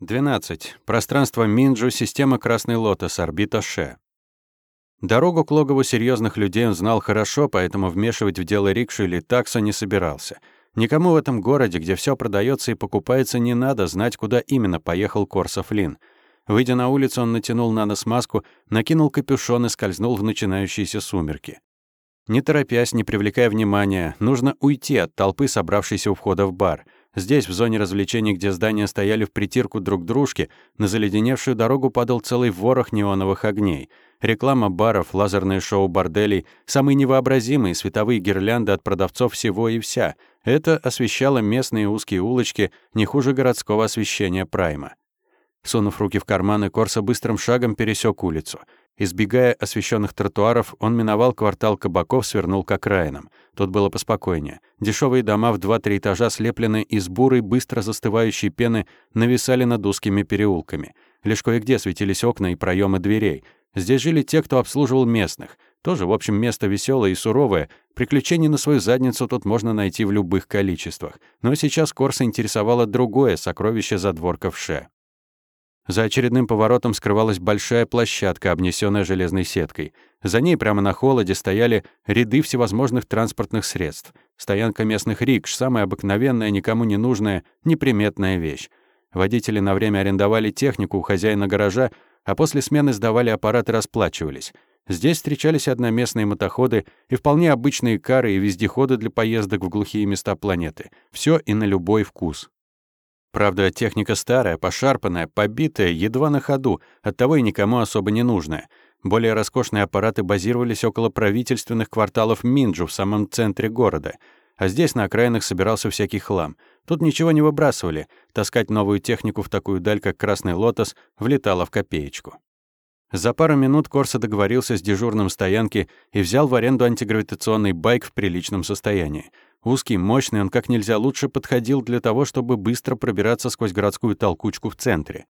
12. Пространство Минджу, система Красный Лотос, орбита Ше. Дорогу к логову серьезных людей он знал хорошо, поэтому вмешивать в дело рикшу или такса не собирался. Никому в этом городе, где все продается и покупается, не надо знать, куда именно поехал Корсов Лин. Выйдя на улицу, он натянул на нос маску, накинул капюшон и скользнул в начинающиеся сумерки. Не торопясь, не привлекая внимания, нужно уйти от толпы, собравшейся у входа в бар — Здесь, в зоне развлечений, где здания стояли в притирку друг к дружке, на заледеневшую дорогу падал целый ворох неоновых огней. Реклама баров, лазерные шоу борделей, самые невообразимые световые гирлянды от продавцов всего и вся. Это освещало местные узкие улочки не хуже городского освещения Прайма. Сунув руки в карманы, Корса быстрым шагом пересек улицу — Избегая освещенных тротуаров, он миновал квартал кабаков, свернул к окраинам. Тут было поспокойнее. Дешевые дома в два-три этажа, слепленные из бурой, быстро застывающей пены, нависали над узкими переулками. Лишь кое-где светились окна и проемы дверей. Здесь жили те, кто обслуживал местных. Тоже, в общем, место веселое и суровое. Приключений на свою задницу тут можно найти в любых количествах. Но сейчас Корса интересовало другое сокровище задворков Ше. За очередным поворотом скрывалась большая площадка, обнесенная железной сеткой. За ней прямо на холоде стояли ряды всевозможных транспортных средств. Стоянка местных рикш, самая обыкновенная, никому не нужная, неприметная вещь. Водители на время арендовали технику у хозяина гаража, а после смены сдавали аппарат и расплачивались. Здесь встречались одноместные мотоходы и вполне обычные кары и вездеходы для поездок в глухие места планеты. Все и на любой вкус. Правда, техника старая, пошарпанная, побитая, едва на ходу, оттого и никому особо не нужная. Более роскошные аппараты базировались около правительственных кварталов Минджу в самом центре города. А здесь на окраинах собирался всякий хлам. Тут ничего не выбрасывали. Таскать новую технику в такую даль, как «Красный лотос», влетало в копеечку. За пару минут Корса договорился с дежурным стоянки и взял в аренду антигравитационный байк в приличном состоянии. Узкий, мощный, он как нельзя лучше подходил для того, чтобы быстро пробираться сквозь городскую толкучку в центре.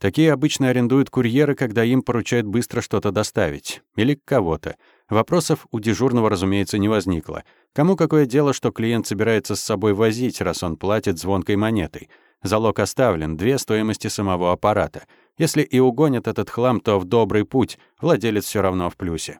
Такие обычно арендуют курьеры, когда им поручают быстро что-то доставить. Или кого-то. Вопросов у дежурного, разумеется, не возникло. Кому какое дело, что клиент собирается с собой возить, раз он платит звонкой монетой? Залог оставлен, две стоимости самого аппарата. Если и угонят этот хлам, то в добрый путь, владелец все равно в плюсе.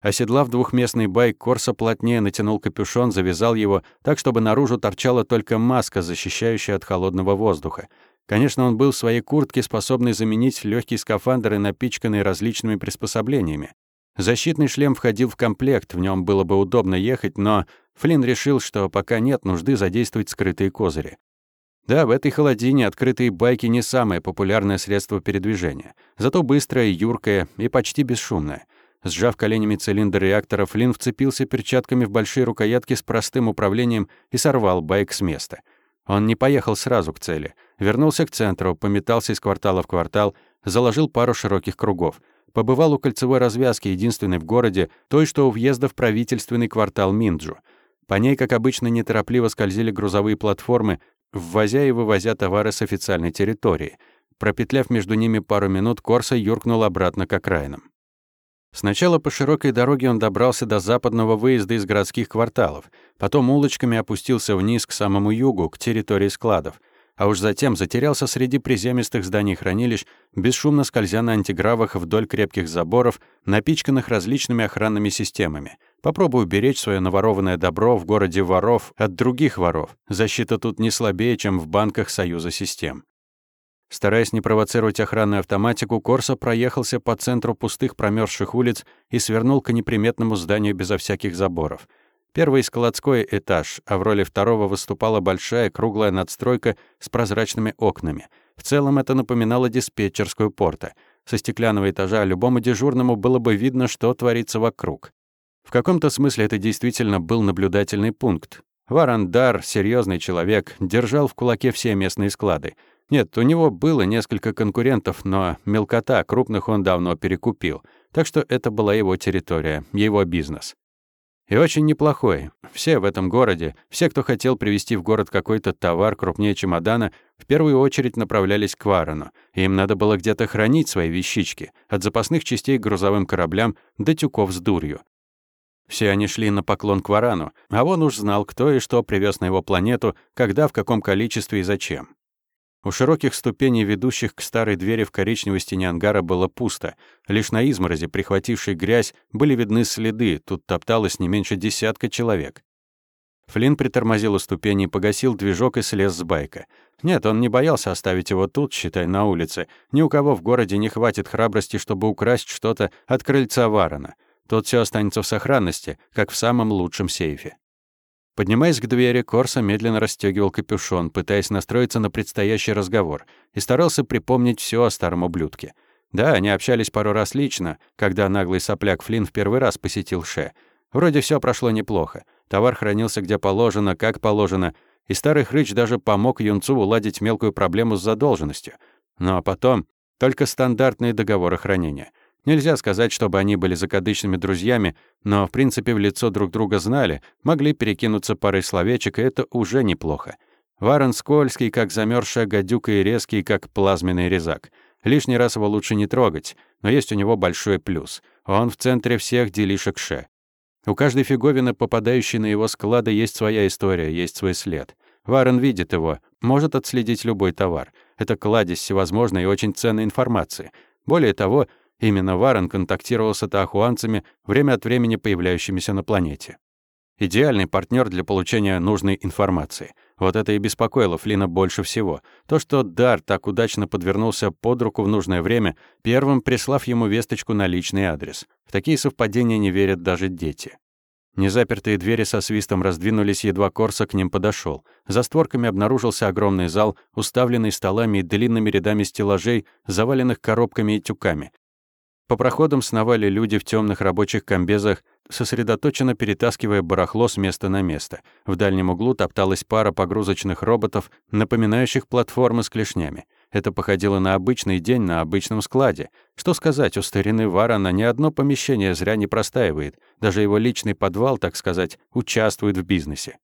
Оседлав двухместный байк, Корса плотнее натянул капюшон, завязал его так, чтобы наружу торчала только маска, защищающая от холодного воздуха. Конечно, он был в своей куртке, способный заменить легкий скафандр и напичканный различными приспособлениями. Защитный шлем входил в комплект, в нем было бы удобно ехать, но Флинн решил, что пока нет нужды задействовать скрытые козыри. Да, в этой холодине открытые байки не самое популярное средство передвижения, зато быстрое, юркое и почти бесшумное — Сжав коленями цилиндр реактора, Флинн вцепился перчатками в большие рукоятки с простым управлением и сорвал байк с места. Он не поехал сразу к цели. Вернулся к центру, пометался из квартала в квартал, заложил пару широких кругов. Побывал у кольцевой развязки, единственной в городе, той, что у въезда в правительственный квартал Минджу. По ней, как обычно, неторопливо скользили грузовые платформы, ввозя и вывозя товары с официальной территории. Пропетляв между ними пару минут, Корса юркнул обратно к окраинам. Сначала по широкой дороге он добрался до западного выезда из городских кварталов, потом улочками опустился вниз к самому югу, к территории складов, а уж затем затерялся среди приземистых зданий хранилищ, бесшумно скользя на антигравах вдоль крепких заборов, напичканных различными охранными системами. Попробую беречь свое наворованное добро в городе воров от других воров. Защита тут не слабее, чем в банках Союза систем. Стараясь не провоцировать охранную автоматику, Корса проехался по центру пустых промерзших улиц и свернул к неприметному зданию безо всяких заборов. Первый складской этаж, а в роли второго выступала большая круглая надстройка с прозрачными окнами. В целом это напоминало диспетчерскую порта. Со стеклянного этажа любому дежурному было бы видно, что творится вокруг. В каком-то смысле это действительно был наблюдательный пункт. Варандар, серьезный человек, держал в кулаке все местные склады. Нет, у него было несколько конкурентов, но мелкота крупных он давно перекупил. Так что это была его территория, его бизнес. И очень неплохой. Все в этом городе, все, кто хотел привезти в город какой-то товар крупнее чемодана, в первую очередь направлялись к Варану. Им надо было где-то хранить свои вещички, от запасных частей к грузовым кораблям до тюков с дурью. Все они шли на поклон к Варану, а он уж знал, кто и что привез на его планету, когда, в каком количестве и зачем. У широких ступеней, ведущих к старой двери в коричневой стене ангара, было пусто. Лишь на изморозе, прихватившей грязь, были видны следы, тут топталось не меньше десятка человек. Флинн притормозил у ступени, погасил движок и слез с байка. Нет, он не боялся оставить его тут, считай, на улице. Ни у кого в городе не хватит храбрости, чтобы украсть что-то от крыльца Варона. Тут все останется в сохранности, как в самом лучшем сейфе. Поднимаясь к двери, Корса медленно расстегивал капюшон, пытаясь настроиться на предстоящий разговор, и старался припомнить все о старом ублюдке. Да, они общались пару раз лично, когда наглый сопляк Флинн в первый раз посетил Ше. Вроде все прошло неплохо. Товар хранился где положено, как положено, и старый хрыч даже помог юнцу уладить мелкую проблему с задолженностью. Но потом только стандартные договоры хранения. Нельзя сказать, чтобы они были закадычными друзьями, но, в принципе, в лицо друг друга знали, могли перекинуться парой словечек, и это уже неплохо. Варон скользкий, как замерзшая гадюка, и резкий, как плазменный резак. Лишний раз его лучше не трогать, но есть у него большой плюс. Он в центре всех делишек Ше. У каждой фиговины, попадающей на его склады, есть своя история, есть свой след. Варен видит его, может отследить любой товар. Это кладезь всевозможной и очень ценной информации. Более того, Именно Варен контактировал с атахуанцами, время от времени появляющимися на планете. Идеальный партнер для получения нужной информации. Вот это и беспокоило Флина больше всего. То, что Дар так удачно подвернулся под руку в нужное время, первым прислав ему весточку на личный адрес. В такие совпадения не верят даже дети. Незапертые двери со свистом раздвинулись, едва Корса к ним подошел. За створками обнаружился огромный зал, уставленный столами и длинными рядами стеллажей, заваленных коробками и тюками. По проходам сновали люди в темных рабочих комбезах, сосредоточенно перетаскивая барахло с места на место. В дальнем углу топталась пара погрузочных роботов, напоминающих платформы с клешнями. Это походило на обычный день на обычном складе. Что сказать, у старины Варана ни одно помещение зря не простаивает. Даже его личный подвал, так сказать, участвует в бизнесе.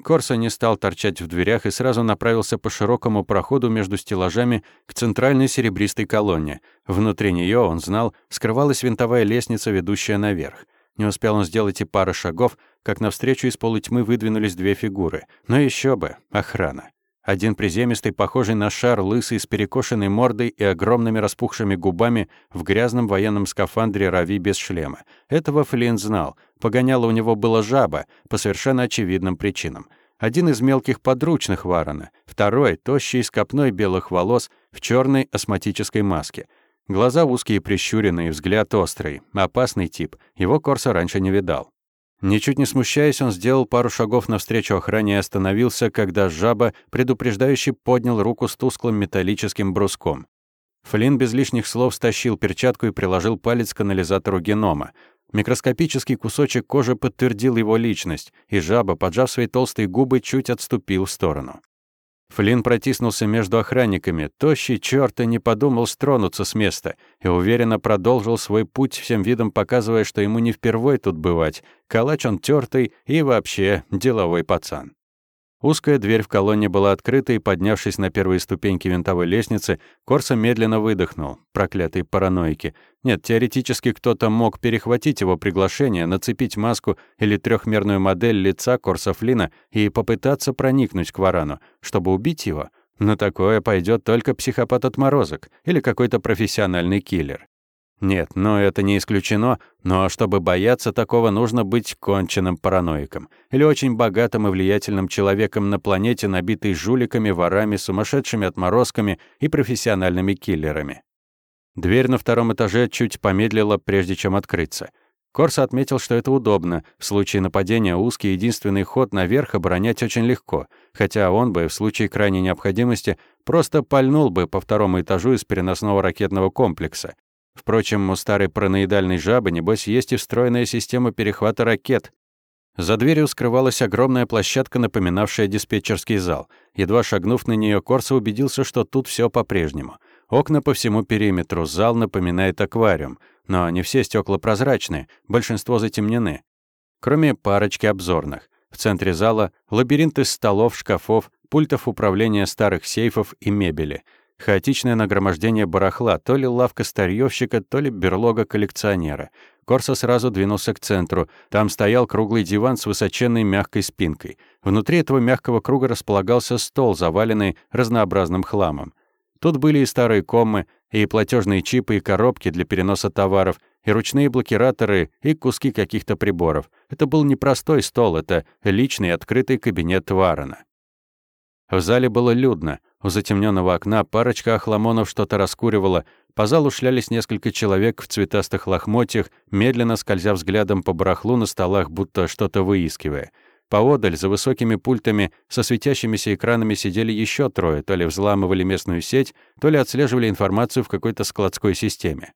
Корса не стал торчать в дверях и сразу направился по широкому проходу между стеллажами к центральной серебристой колонне. Внутри нее, он знал, скрывалась винтовая лестница, ведущая наверх. Не успел он сделать и пары шагов, как навстречу из полутьмы выдвинулись две фигуры. Но еще бы, охрана. Один приземистый, похожий на шар, лысый, с перекошенной мордой и огромными распухшими губами в грязном военном скафандре Рави без шлема. Этого Флинн знал. Погоняло у него было жаба, по совершенно очевидным причинам. Один из мелких подручных Варона, второй — тощий, с копной белых волос, в черной астматической маске. Глаза узкие, прищуренные, взгляд острый. Опасный тип. Его Корса раньше не видал. Ничуть не смущаясь, он сделал пару шагов навстречу охране и остановился, когда жаба, предупреждающе поднял руку с тусклым металлическим бруском. Флинн без лишних слов стащил перчатку и приложил палец к анализатору генома. Микроскопический кусочек кожи подтвердил его личность, и жаба, поджав свои толстые губы, чуть отступил в сторону. Флинн протиснулся между охранниками. Тощий черт и не подумал стронуться с места и уверенно продолжил свой путь, всем видом показывая, что ему не впервой тут бывать. Калач он тёртый и вообще деловой пацан. Узкая дверь в колонне была открыта, и, поднявшись на первые ступеньки винтовой лестницы, Корса медленно выдохнул. Проклятые параноики. Нет, теоретически кто-то мог перехватить его приглашение, нацепить маску или трехмерную модель лица Корса Флина и попытаться проникнуть к Варану, чтобы убить его. Но такое пойдет только психопат-отморозок или какой-то профессиональный киллер. Нет, но это не исключено, но чтобы бояться такого, нужно быть конченным параноиком или очень богатым и влиятельным человеком на планете, набитой жуликами, ворами, сумасшедшими отморозками и профессиональными киллерами. Дверь на втором этаже чуть помедлила, прежде чем открыться. Корса отметил, что это удобно. В случае нападения узкий единственный ход наверх оборонять очень легко, хотя он бы, в случае крайней необходимости, просто пальнул бы по второму этажу из переносного ракетного комплекса. Впрочем, у старой параноидальной жабы, небось, есть и встроенная система перехвата ракет. За дверью скрывалась огромная площадка, напоминавшая диспетчерский зал. Едва шагнув на нее, Корса убедился, что тут все по-прежнему. Окна по всему периметру, зал напоминает аквариум. Но не все стекла прозрачные, большинство затемнены. Кроме парочки обзорных. В центре зала лабиринт из столов, шкафов, пультов управления старых сейфов и мебели — Хаотичное нагромождение барахла, то ли лавка старьёвщика, то ли берлога коллекционера. Корса сразу двинулся к центру. Там стоял круглый диван с высоченной мягкой спинкой. Внутри этого мягкого круга располагался стол, заваленный разнообразным хламом. Тут были и старые коммы, и платежные чипы, и коробки для переноса товаров, и ручные блокираторы, и куски каких-то приборов. Это был не простой стол, это личный открытый кабинет Варона. В зале было людно. У затемненного окна парочка охламонов что-то раскуривала. По залу шлялись несколько человек в цветастых лохмотьях, медленно скользя взглядом по барахлу на столах, будто что-то выискивая. Поодаль, за высокими пультами, со светящимися экранами сидели еще трое, то ли взламывали местную сеть, то ли отслеживали информацию в какой-то складской системе.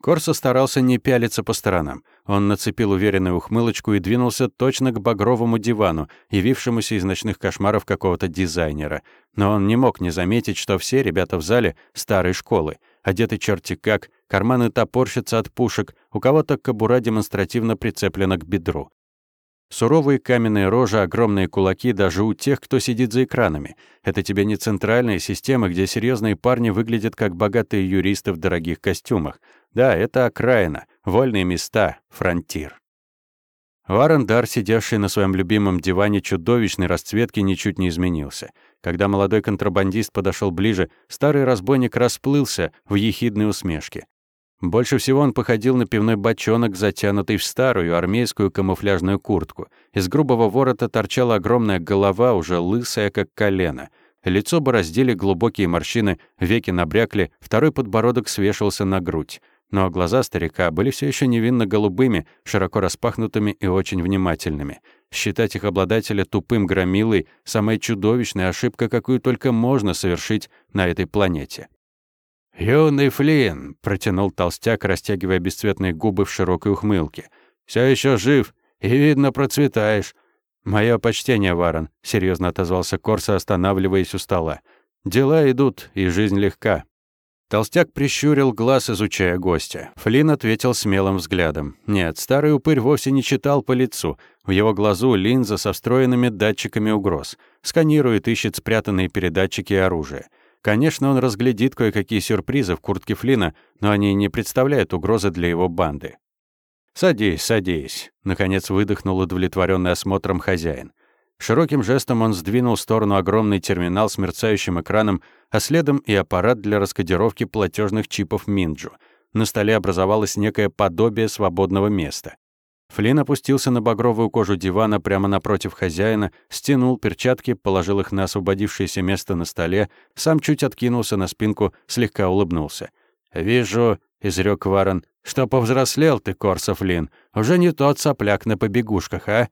Корсо старался не пялиться по сторонам. Он нацепил уверенную ухмылочку и двинулся точно к багровому дивану, явившемуся из ночных кошмаров какого-то дизайнера. Но он не мог не заметить, что все ребята в зале старой школы, одеты черти как, карманы топорщатся от пушек, у кого-то кобура демонстративно прицеплена к бедру. Суровые каменные рожи, огромные кулаки даже у тех, кто сидит за экранами. Это тебе не центральная система, где серьезные парни выглядят как богатые юристы в дорогих костюмах. Да, это окраина, вольные места, фронтир. Варендар, сидевший на своем любимом диване чудовищной расцветки, ничуть не изменился. Когда молодой контрабандист подошел ближе, старый разбойник расплылся в ехидной усмешке. Больше всего он походил на пивной бочонок, затянутый в старую армейскую камуфляжную куртку. Из грубого ворота торчала огромная голова, уже лысая, как колено. Лицо бороздили глубокие морщины, веки набрякли, второй подбородок свешивался на грудь. Но глаза старика были все еще невинно голубыми, широко распахнутыми и очень внимательными. Считать их обладателя тупым громилой — самая чудовищная ошибка, какую только можно совершить на этой планете. «Юный Флинн!» — протянул толстяк, растягивая бесцветные губы в широкой ухмылке. «Все еще жив, и, видно, процветаешь». «Мое почтение, Варон», — серьезно отозвался Корса, останавливаясь у стола. «Дела идут, и жизнь легка». Толстяк прищурил глаз, изучая гостя. Флинн ответил смелым взглядом. Нет, старый упырь вовсе не читал по лицу. В его глазу линза со встроенными датчиками угроз. Сканирует, ищет спрятанные передатчики и оружие. Конечно, он разглядит кое-какие сюрпризы в куртке Флина, но они не представляют угрозы для его банды. «Садись, садись», — наконец выдохнул удовлетворенный осмотром хозяин. Широким жестом он сдвинул в сторону огромный терминал с мерцающим экраном, а следом и аппарат для раскодировки платежных чипов Минджу. На столе образовалось некое подобие свободного места. Флинн опустился на багровую кожу дивана прямо напротив хозяина, стянул перчатки, положил их на освободившееся место на столе, сам чуть откинулся на спинку, слегка улыбнулся. «Вижу», — изрёк Варон, — «что повзрослел ты, Корса Флинн. Уже не тот сопляк на побегушках, а?»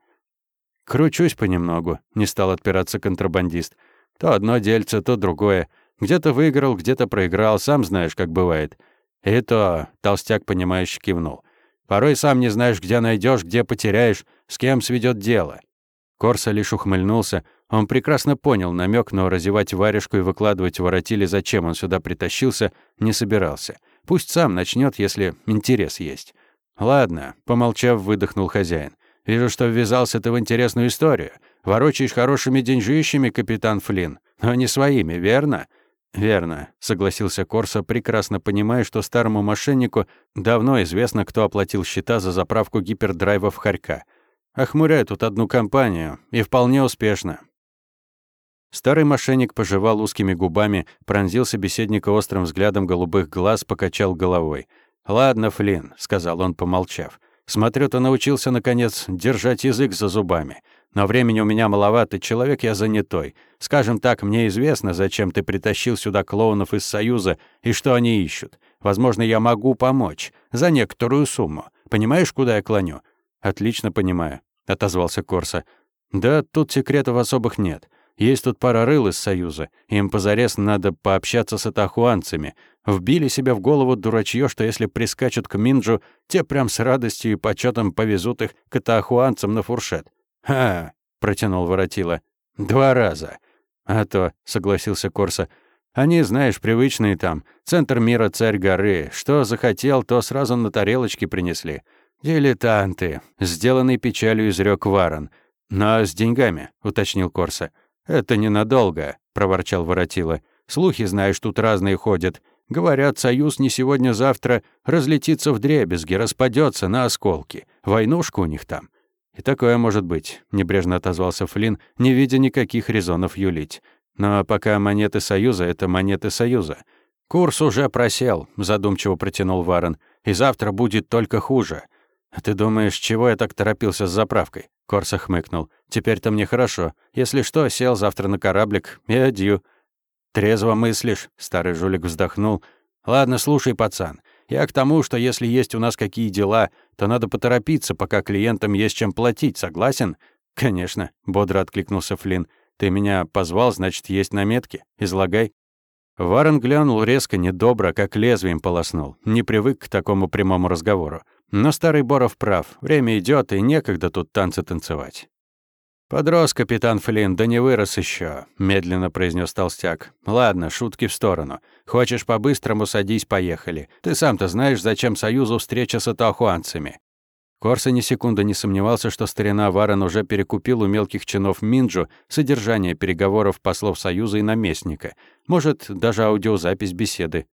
«Кручусь понемногу», — не стал отпираться контрабандист. «То одно дельце, то другое. Где-то выиграл, где-то проиграл, сам знаешь, как бывает». «И то», — толстяк, понимающе кивнул. Порой сам не знаешь, где найдешь, где потеряешь, с кем сведет дело». Корса лишь ухмыльнулся. Он прекрасно понял намек, но разевать варежку и выкладывать воротили, зачем он сюда притащился, не собирался. Пусть сам начнет, если интерес есть. «Ладно», — помолчав, выдохнул хозяин. «Вижу, что ввязался ты в интересную историю. Ворочаешь хорошими деньжищами, капитан Флинн, но не своими, верно? «Верно», — согласился Корса, прекрасно понимая, что старому мошеннику давно известно, кто оплатил счета за заправку гипердрайвов Харька. Охмуряю тут одну компанию, и вполне успешно. Старый мошенник пожевал узкими губами, пронзил собеседника острым взглядом голубых глаз, покачал головой. «Ладно, Флинн», — сказал он, помолчав. «Смотрю, ты научился, наконец, держать язык за зубами. Но времени у меня маловато, человек я занятой. Скажем так, мне известно, зачем ты притащил сюда клоунов из Союза и что они ищут. Возможно, я могу помочь. За некоторую сумму. Понимаешь, куда я клоню?» «Отлично понимаю», — отозвался Корса. «Да, тут секретов особых нет. Есть тут пара рыл из Союза. Им позарез надо пообщаться с атахуанцами. Вбили себе в голову дурачье, что если прискачут к Минджу, те прям с радостью и почетом повезут их к атахуанцам на фуршет. «Ха!» — протянул воротила. «Два раза». «А то», — согласился Корса. «Они, знаешь, привычные там. Центр мира, царь горы. Что захотел, то сразу на тарелочке принесли. Дилетанты», — сделанный печалью изрёк Варон. «Но с деньгами», — уточнил Корса. «Это ненадолго», — проворчал воротила. Слухи, знаешь, тут разные ходят. Говорят, союз не сегодня-завтра разлетится в дребезги, распадется на осколки. Войнушка у них там. И такое может быть, небрежно отозвался Флинн, не видя никаких резонов юлить. Но пока монеты Союза — это монеты Союза. Курс уже просел, задумчиво протянул Варен, и завтра будет только хуже. Ты думаешь, чего я так торопился с заправкой? Корса хмыкнул. Теперь-то мне хорошо. Если что, сел завтра на кораблик и адью. Трезво мыслишь, старый жулик вздохнул. Ладно, слушай, пацан. Я к тому, что если есть у нас какие дела, то надо поторопиться, пока клиентам есть чем платить, согласен? Конечно, бодро откликнулся Флинн. Ты меня позвал, значит, есть наметки. Излагай. Варен глянул резко, недобро, как лезвием полоснул. Не привык к такому прямому разговору. Но старый Боров прав. Время идет, и некогда тут танцы танцевать. «Подрос капитан Флинн, да не вырос еще, медленно произнес толстяк. «Ладно, шутки в сторону. Хочешь по-быстрому, садись, поехали. Ты сам-то знаешь, зачем Союзу встреча с атахуанцами». Корса ни секунды не сомневался, что старина Варен уже перекупил у мелких чинов Минджу содержание переговоров послов Союза и наместника. Может, даже аудиозапись беседы.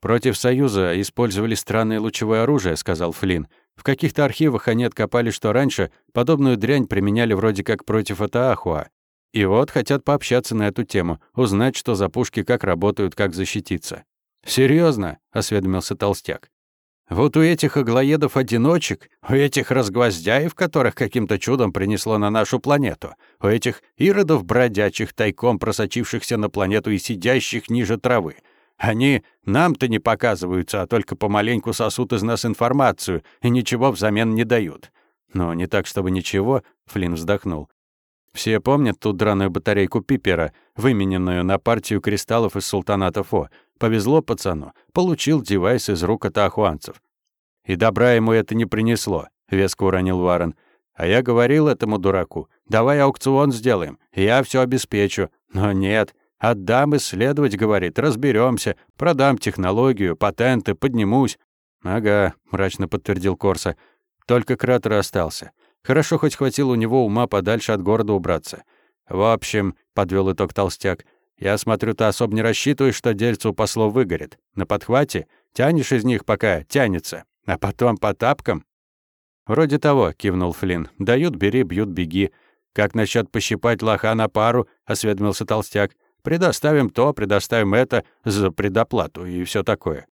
«Против Союза использовали странное лучевое оружие», — сказал Флинн. В каких-то архивах они откопали, что раньше подобную дрянь применяли вроде как против Атаахуа. И вот хотят пообщаться на эту тему, узнать, что за пушки, как работают, как защититься. Серьезно? осведомился толстяк. Вот у этих аглоедов-одиночек, у этих разгвоздяев, которых каким-то чудом принесло на нашу планету, у этих иродов бродячих, тайком просочившихся на планету и сидящих ниже травы, они нам-то не показываются, а только помаленьку сосут из нас информацию и ничего взамен не дают. Но не так, чтобы ничего, Флинн вздохнул. Все помнят ту драную батарейку Пипера, вымененную на партию кристаллов из султаната Фо. Повезло пацану, получил девайс из рук атахуанцев. И добра ему это не принесло, веско уронил Варен. А я говорил этому дураку, давай аукцион сделаем, я все обеспечу. Но нет, Отдам исследовать, говорит, разберемся, продам технологию, патенты, поднимусь. Ага, мрачно подтвердил Корса. Только кратер остался. Хорошо хоть хватило у него ума подальше от города убраться. В общем, подвел итог толстяк. Я смотрю, ты особо не рассчитываешь, что дельце у послов выгорит. На подхвате тянешь из них, пока тянется, а потом по тапкам. Вроде того, кивнул Флинн. Дают, бери, бьют, беги. Как насчет пощипать лоха на пару? осведомился толстяк. Предоставим то, предоставим это за предоплату и все такое.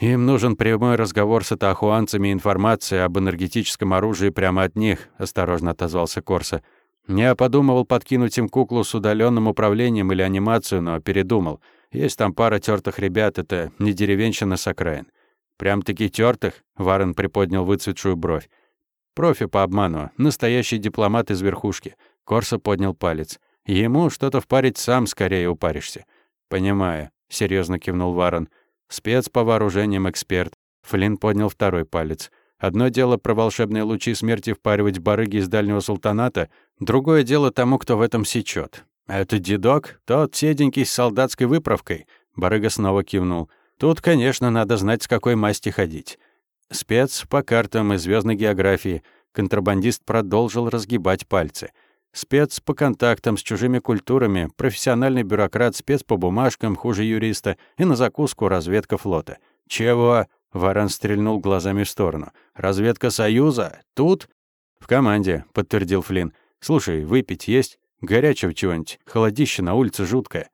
Им нужен прямой разговор с атахуанцами и информация об энергетическом оружии прямо от них, осторожно отозвался Корса. Я подумывал подкинуть им куклу с удаленным управлением или анимацию, но передумал. Есть там пара тертых ребят, это не деревенщина с окраин. Прям-таки тертых? Варен приподнял выцветшую бровь. Профи по обману, настоящий дипломат из верхушки. Корса поднял палец. Ему что-то впарить сам скорее упаришься. Понимаю, серьезно кивнул Варон. Спец по вооружениям эксперт. Флинн поднял второй палец. Одно дело про волшебные лучи смерти впаривать барыги из дальнего султаната, другое дело тому, кто в этом сечет. А это дедок, тот седенький с солдатской выправкой. Барыга снова кивнул. Тут, конечно, надо знать, с какой масти ходить. Спец по картам и звездной географии. Контрабандист продолжил разгибать пальцы — Спец по контактам с чужими культурами, профессиональный бюрократ, спец по бумажкам, хуже юриста, и на закуску разведка флота. «Чего?» — Варан стрельнул глазами в сторону. «Разведка Союза? Тут?» «В команде», — подтвердил Флинн. «Слушай, выпить есть? Горячего чего-нибудь. Холодище на улице жуткое».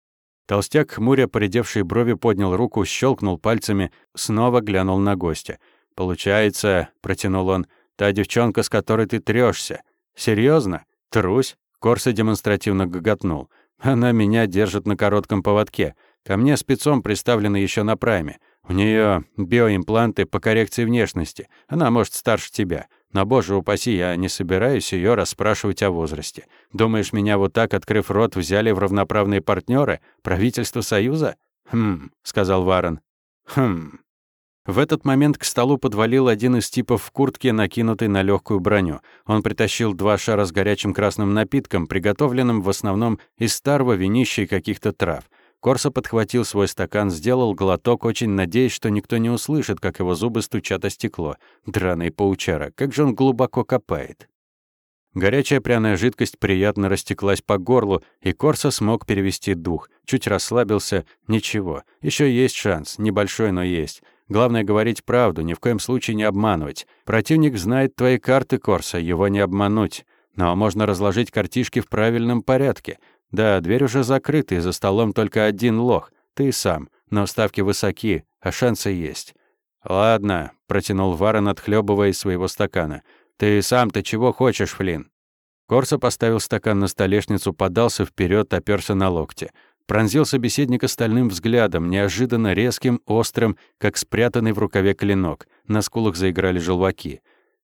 Толстяк, хмуря поредевшие брови, поднял руку, щелкнул пальцами, снова глянул на гостя. «Получается», — протянул он, — «та девчонка, с которой ты трёшься. Серьезно? «Трусь?» — Корса демонстративно гоготнул. «Она меня держит на коротком поводке. Ко мне спецом приставлена еще на прайме. У нее биоимпланты по коррекции внешности. Она, может, старше тебя. Но, боже упаси, я не собираюсь ее расспрашивать о возрасте. Думаешь, меня вот так, открыв рот, взяли в равноправные партнеры? Правительство Союза?» «Хм», — сказал Варен. «Хм». В этот момент к столу подвалил один из типов в куртке, накинутой на легкую броню. Он притащил два шара с горячим красным напитком, приготовленным в основном из старого винища и каких-то трав. Корса подхватил свой стакан, сделал глоток, очень надеясь, что никто не услышит, как его зубы стучат о стекло. Драный паучара, как же он глубоко копает. Горячая пряная жидкость приятно растеклась по горлу, и Корса смог перевести дух. Чуть расслабился. Ничего. Еще есть шанс. Небольшой, но есть. Главное говорить правду, ни в коем случае не обманывать. Противник знает твои карты, Корса, его не обмануть. Но можно разложить картишки в правильном порядке. Да, дверь уже закрыта, и за столом только один лох. Ты сам. Но ставки высоки, а шансы есть. «Ладно», — протянул Варен, отхлебывая из своего стакана. «Ты сам-то чего хочешь, Флинн?» Корса поставил стакан на столешницу, подался вперед, оперся на локте. Пронзил собеседника стальным взглядом, неожиданно резким, острым, как спрятанный в рукаве клинок. На скулах заиграли желваки.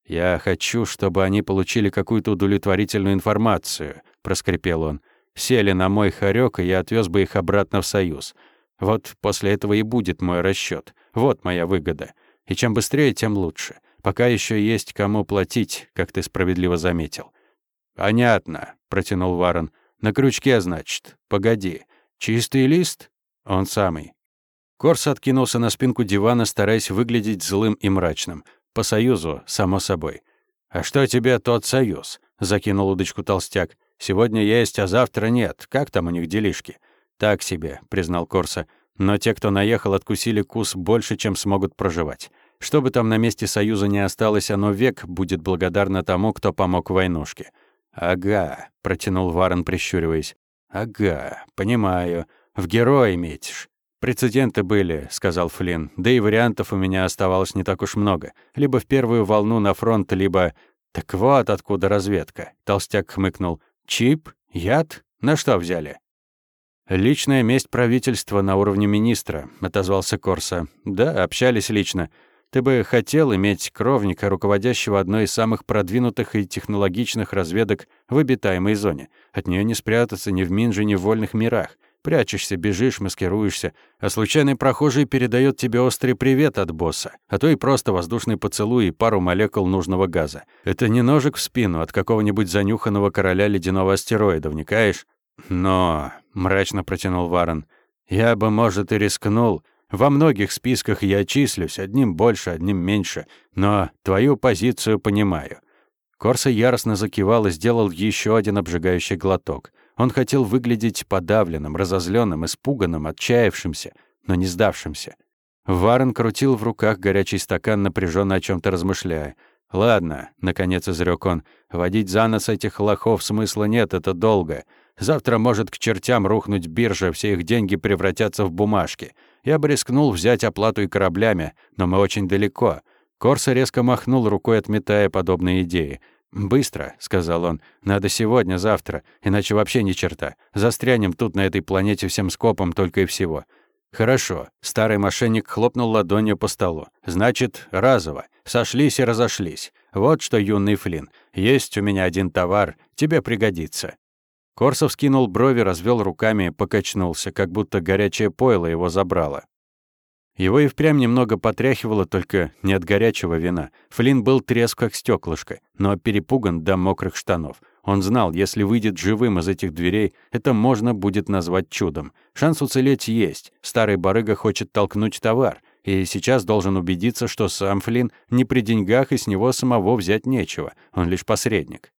«Я хочу, чтобы они получили какую-то удовлетворительную информацию», — проскрипел он. «Сели на мой хорек, и я отвез бы их обратно в Союз. Вот после этого и будет мой расчет. Вот моя выгода. И чем быстрее, тем лучше. Пока еще есть кому платить, как ты справедливо заметил». «Понятно», — протянул Варон. «На крючке, значит. Погоди. «Чистый лист?» «Он самый». Корс откинулся на спинку дивана, стараясь выглядеть злым и мрачным. По союзу, само собой. «А что тебе тот союз?» — закинул удочку толстяк. «Сегодня есть, а завтра нет. Как там у них делишки?» «Так себе», — признал Корса. «Но те, кто наехал, откусили кус больше, чем смогут проживать. Что бы там на месте союза не осталось, оно век будет благодарно тому, кто помог войнушке». «Ага», — протянул Варен, прищуриваясь. «Ага, понимаю. В герои метишь». «Прецеденты были», — сказал Флинн. «Да и вариантов у меня оставалось не так уж много. Либо в первую волну на фронт, либо...» «Так вот откуда разведка», — толстяк хмыкнул. «Чип? Яд? На что взяли?» «Личная месть правительства на уровне министра», — отозвался Корса. «Да, общались лично. Ты бы хотел иметь кровника, руководящего одной из самых продвинутых и технологичных разведок в обитаемой зоне. От нее не спрятаться ни в Минже, ни в вольных мирах. Прячешься, бежишь, маскируешься, а случайный прохожий передает тебе острый привет от босса, а то и просто воздушный поцелуй и пару молекул нужного газа. Это не ножик в спину от какого-нибудь занюханного короля ледяного астероида, вникаешь? Но, мрачно протянул Варон, я бы, может, и рискнул, во многих списках я числюсь, одним больше, одним меньше, но твою позицию понимаю». Корса яростно закивал и сделал еще один обжигающий глоток. Он хотел выглядеть подавленным, разозленным, испуганным, отчаявшимся, но не сдавшимся. Варен крутил в руках горячий стакан, напряженно о чем то размышляя. «Ладно», — наконец изрек он, — «водить за нос этих лохов смысла нет, это долго. Завтра может к чертям рухнуть биржа, все их деньги превратятся в бумажки. Я бы рискнул взять оплату и кораблями, но мы очень далеко. Корса резко махнул рукой, отметая подобные идеи. «Быстро», — сказал он. «Надо сегодня, завтра, иначе вообще ни черта. Застрянем тут, на этой планете, всем скопом только и всего». «Хорошо». Старый мошенник хлопнул ладонью по столу. «Значит, разово. Сошлись и разошлись. Вот что, юный Флинн, есть у меня один товар, тебе пригодится. Корсов скинул брови, развел руками, покачнулся, как будто горячее пойло его забрало. Его и впрямь немного потряхивало, только не от горячего вина. Флинн был треск, как стеклышко, но перепуган до мокрых штанов. Он знал, если выйдет живым из этих дверей, это можно будет назвать чудом. Шанс уцелеть есть. Старый барыга хочет толкнуть товар, и сейчас должен убедиться, что сам Флинн не при деньгах, и с него самого взять нечего. Он лишь посредник.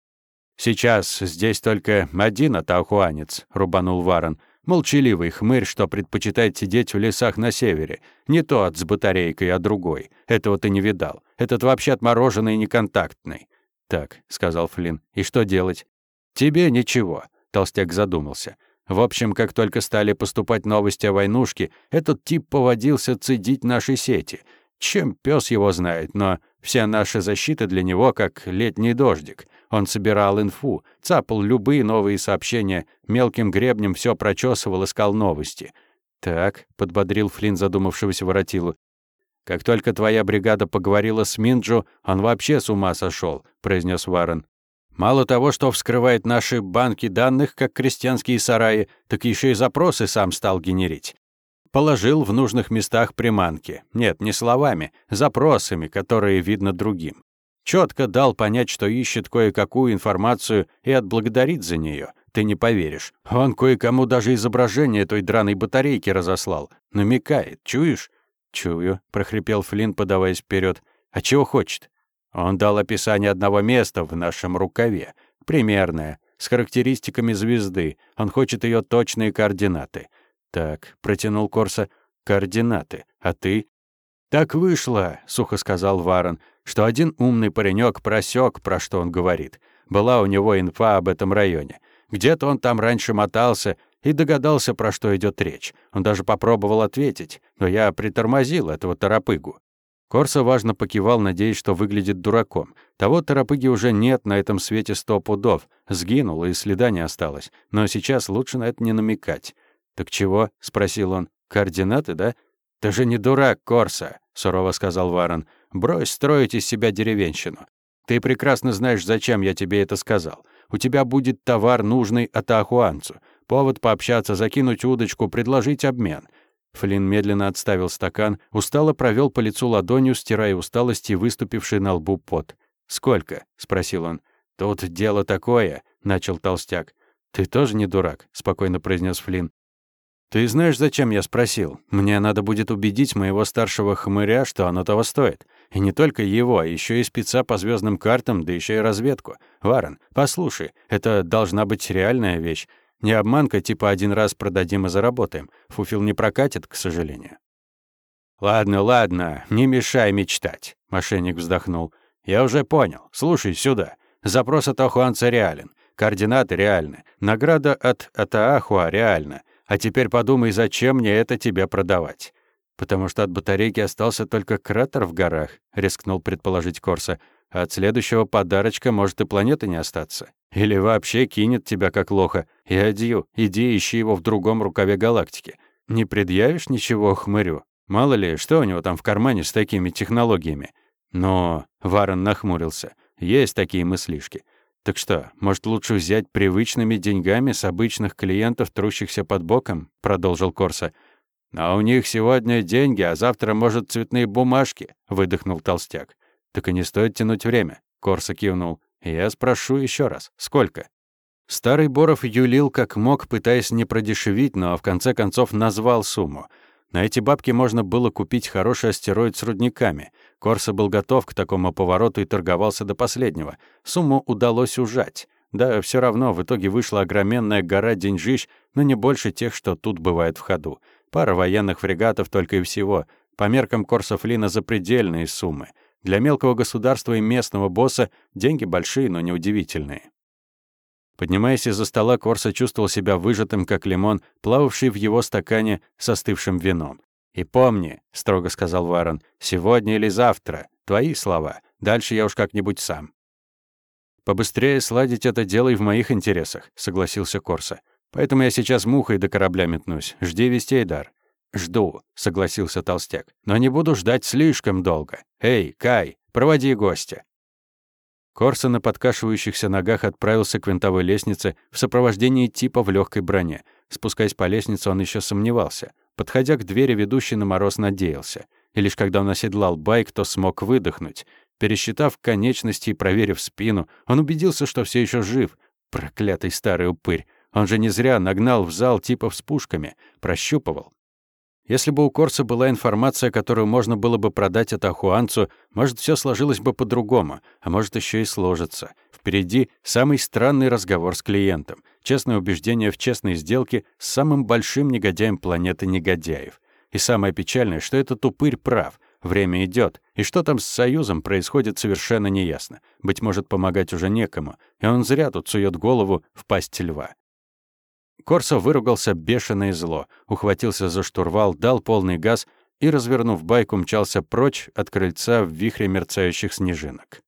«Сейчас здесь только один атаухуанец», — рубанул Варон. «Молчаливый хмырь, что предпочитает сидеть в лесах на севере. Не тот с батарейкой, а другой. Этого ты не видал. Этот вообще отмороженный и неконтактный». «Так», — сказал Флинн, — «и что делать?» «Тебе ничего», — толстяк задумался. В общем, как только стали поступать новости о войнушке, этот тип поводился цедить наши сети. Чем пес его знает, но вся наша защита для него как летний дождик. Он собирал инфу, цапал любые новые сообщения, мелким гребнем все прочесывал, искал новости. «Так», — подбодрил Флинн задумавшегося воротилу, «как только твоя бригада поговорила с Минджо, он вообще с ума сошел», — произнес Варен. «Мало того, что вскрывает наши банки данных, как крестьянские сараи, так еще и запросы сам стал генерить. Положил в нужных местах приманки. Нет, не словами, запросами, которые видно другим четко дал понять, что ищет кое-какую информацию и отблагодарит за нее. Ты не поверишь. Он кое-кому даже изображение той драной батарейки разослал. Намекает. Чуешь? Чую, прохрипел Флинн, подаваясь вперед. А чего хочет? Он дал описание одного места в нашем рукаве. примерная, с характеристиками звезды. Он хочет ее точные координаты. Так, протянул Корса. Координаты. А ты? Так вышло, сухо сказал Варон, что один умный паренек просек, про что он говорит. Была у него инфа об этом районе. Где-то он там раньше мотался и догадался, про что идет речь. Он даже попробовал ответить, но я притормозил этого торопыгу. Корса важно покивал, надеясь, что выглядит дураком. Того торопыги уже нет на этом свете сто пудов. Сгинул, и следа не осталось. Но сейчас лучше на это не намекать. «Так чего?» — спросил он. «Координаты, да?» «Ты же не дурак, Корса», — сурово сказал Варон. «Брось строить из себя деревенщину. Ты прекрасно знаешь, зачем я тебе это сказал. У тебя будет товар, нужный атахуанцу. Повод пообщаться, закинуть удочку, предложить обмен. Флинн медленно отставил стакан, устало провел по лицу ладонью, стирая усталость и выступивший на лбу пот. «Сколько?» — спросил он. «Тут дело такое», — начал толстяк. «Ты тоже не дурак», — спокойно произнес Флинн. «Ты знаешь, зачем я спросил? Мне надо будет убедить моего старшего хмыря, что оно того стоит. И не только его, а еще и спеца по звездным картам, да еще и разведку. Варен, послушай, это должна быть реальная вещь. Не обманка, типа один раз продадим и заработаем. Фуфил не прокатит, к сожалению. «Ладно, ладно, не мешай мечтать», — мошенник вздохнул. «Я уже понял. Слушай сюда. Запрос от Ахуанца реален. Координаты реальны. Награда от Атаахуа реальна. А теперь подумай, зачем мне это тебе продавать?» «Потому что от батарейки остался только кратер в горах», — рискнул предположить Корса. «А от следующего подарочка может и планеты не остаться. Или вообще кинет тебя как лоха. И адью, иди ищи его в другом рукаве галактики. Не предъявишь ничего хмырю? Мало ли, что у него там в кармане с такими технологиями. Но Варон нахмурился. Есть такие мыслишки. Так что, может, лучше взять привычными деньгами с обычных клиентов, трущихся под боком? Продолжил Корса. А у них сегодня деньги, а завтра, может, цветные бумажки, выдохнул толстяк. Так и не стоит тянуть время. Корса кивнул. Я спрошу еще раз, сколько? Старый Боров юлил как мог, пытаясь не продешевить, но в конце концов назвал сумму. На эти бабки можно было купить хороший астероид с рудниками. Корса был готов к такому повороту и торговался до последнего. Сумму удалось ужать. Да, все равно в итоге вышла огроменная гора деньжищ, но не больше тех, что тут бывает в ходу. Пара военных фрегатов только и всего. По меркам Корса Флина запредельные суммы — для мелкого государства и местного босса деньги большие, но неудивительные. Поднимаясь из-за стола, Корса чувствовал себя выжатым, как лимон, плававший в его стакане с остывшим вином. «И помни», — строго сказал Варон, — «сегодня или завтра. Твои слова. Дальше я уж как-нибудь сам». «Побыстрее сладить это дело и в моих интересах», — согласился Корса. «Поэтому я сейчас мухой до корабля метнусь. Жди вестей, Дар. «Жду», — согласился толстяк. «Но не буду ждать слишком долго. Эй, Кай, проводи гостя». Корса на подкашивающихся ногах отправился к винтовой лестнице в сопровождении типа в легкой броне. Спускаясь по лестнице, он еще сомневался. Подходя к двери, ведущий на мороз надеялся. И лишь когда он оседлал байк, то смог выдохнуть. Пересчитав конечности и проверив спину, он убедился, что все еще жив. Проклятый старый упырь. Он же не зря нагнал в зал типов с пушками. Прощупывал. Если бы у Корса была информация, которую можно было бы продать Атахуанцу, может, все сложилось бы по-другому, а может, еще и сложится. Впереди самый странный разговор с клиентом, честное убеждение в честной сделке с самым большим негодяем планеты негодяев. И самое печальное, что этот упырь прав. Время идет, и что там с Союзом происходит совершенно неясно. Быть может, помогать уже некому, и он зря тут сует голову в пасть льва. Корсо выругался бешено и зло, ухватился за штурвал, дал полный газ и, развернув байку, мчался прочь от крыльца в вихре мерцающих снежинок.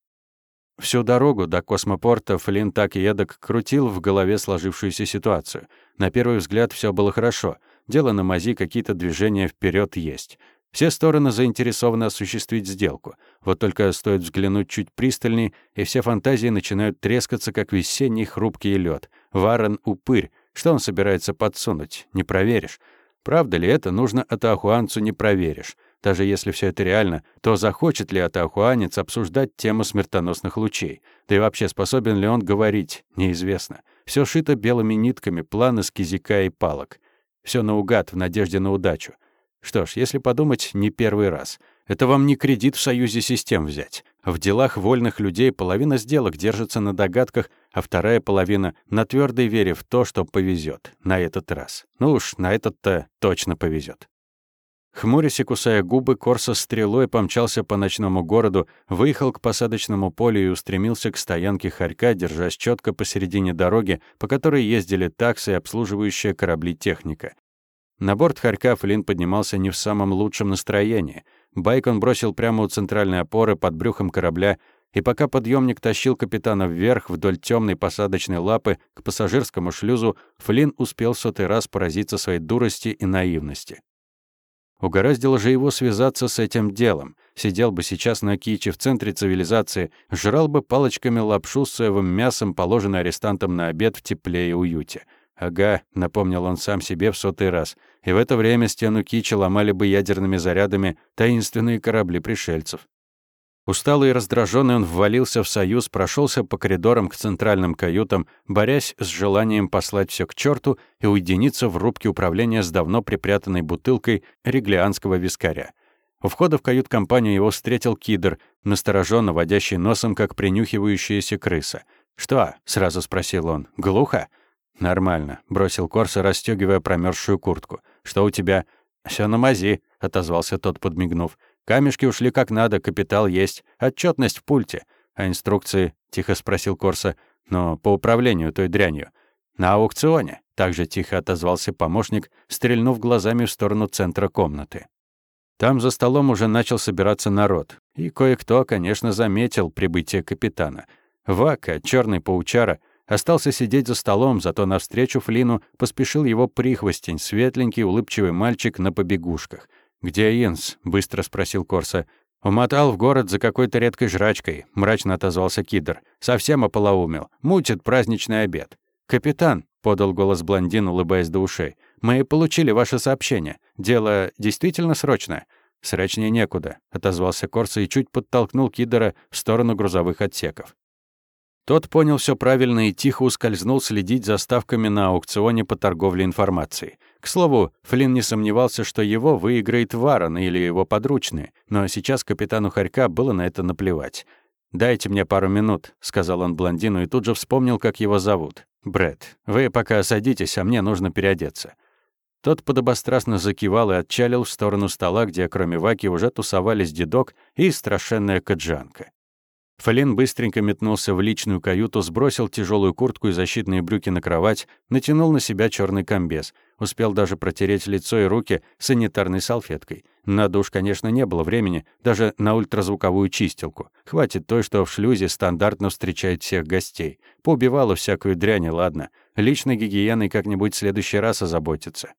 Всю дорогу до космопорта Флинн так и едок крутил в голове сложившуюся ситуацию. На первый взгляд все было хорошо. Дело на мази, какие-то движения вперед есть. Все стороны заинтересованы осуществить сделку. Вот только стоит взглянуть чуть пристальней, и все фантазии начинают трескаться, как весенний хрупкий лед. Варен — упырь, что он собирается подсунуть? Не проверишь. Правда ли это, нужно атахуанцу не проверишь. Даже если все это реально, то захочет ли атахуанец обсуждать тему смертоносных лучей? Да и вообще, способен ли он говорить? Неизвестно. Все шито белыми нитками, планы с кизика и палок. Все наугад, в надежде на удачу. Что ж, если подумать, не первый раз. Это вам не кредит в союзе систем взять. В делах вольных людей половина сделок держится на догадках, а вторая половина — на твердой вере в то, что повезет на этот раз. Ну уж на этот-то точно повезет. Хмурясь и кусая губы, Корса стрелой помчался по ночному городу, выехал к посадочному полю и устремился к стоянке Харька, держась четко посередине дороги, по которой ездили таксы и обслуживающая корабли техника. На борт Харька Флинн поднимался не в самом лучшем настроении. Байк он бросил прямо у центральной опоры под брюхом корабля, и пока подъемник тащил капитана вверх вдоль темной посадочной лапы к пассажирскому шлюзу, Флинн успел сотый раз поразиться своей дурости и наивности. Угораздило же его связаться с этим делом. Сидел бы сейчас на киче в центре цивилизации, жрал бы палочками лапшу с соевым мясом, положенный арестантам на обед в тепле и уюте. «Ага», — напомнил он сам себе в сотый раз. И в это время стену кичи ломали бы ядерными зарядами таинственные корабли пришельцев. Усталый и раздраженный он ввалился в союз, прошелся по коридорам к центральным каютам, борясь с желанием послать все к черту и уединиться в рубке управления с давно припрятанной бутылкой реглианского вискаря. У входа в кают-компанию его встретил кидр, настороженно водящий носом, как принюхивающаяся крыса. «Что?» — сразу спросил он. «Глухо?» «Нормально», — бросил Корса, расстегивая промерзшую куртку. «Что у тебя?» «Всё на мази», — отозвался тот, подмигнув. Камешки ушли как надо, капитал есть, отчетность в пульте. А инструкции, тихо спросил Корса, но по управлению той дрянью. На аукционе, также тихо отозвался помощник, стрельнув глазами в сторону центра комнаты. Там за столом уже начал собираться народ, и кое-кто, конечно, заметил прибытие капитана. Вака, черный паучара, остался сидеть за столом, зато навстречу Флину поспешил его прихвостень, светленький, улыбчивый мальчик на побегушках. «Где Инс?» — быстро спросил Корса. «Умотал в город за какой-то редкой жрачкой», — мрачно отозвался Кидр. «Совсем ополоумел. Мутит праздничный обед». «Капитан», — подал голос блондин, улыбаясь до ушей, «мы получили ваше сообщение. Дело действительно срочное». «Срочнее некуда», — отозвался Корса и чуть подтолкнул Кидера в сторону грузовых отсеков. Тот понял все правильно и тихо ускользнул следить за ставками на аукционе по торговле информацией. К слову, Флинн не сомневался, что его выиграет Варон или его подручные, но сейчас капитану Харька было на это наплевать. «Дайте мне пару минут», — сказал он блондину и тут же вспомнил, как его зовут. «Брэд, вы пока садитесь, а мне нужно переодеться». Тот подобострастно закивал и отчалил в сторону стола, где кроме Ваки уже тусовались дедок и страшенная каджанка. Фалин быстренько метнулся в личную каюту, сбросил тяжелую куртку и защитные брюки на кровать, натянул на себя черный комбез. Успел даже протереть лицо и руки санитарной салфеткой. На душ, конечно, не было времени, даже на ультразвуковую чистилку. Хватит той, что в шлюзе стандартно встречает всех гостей. Поубивала всякую дрянь, ладно. Личной гигиеной как-нибудь в следующий раз озаботиться.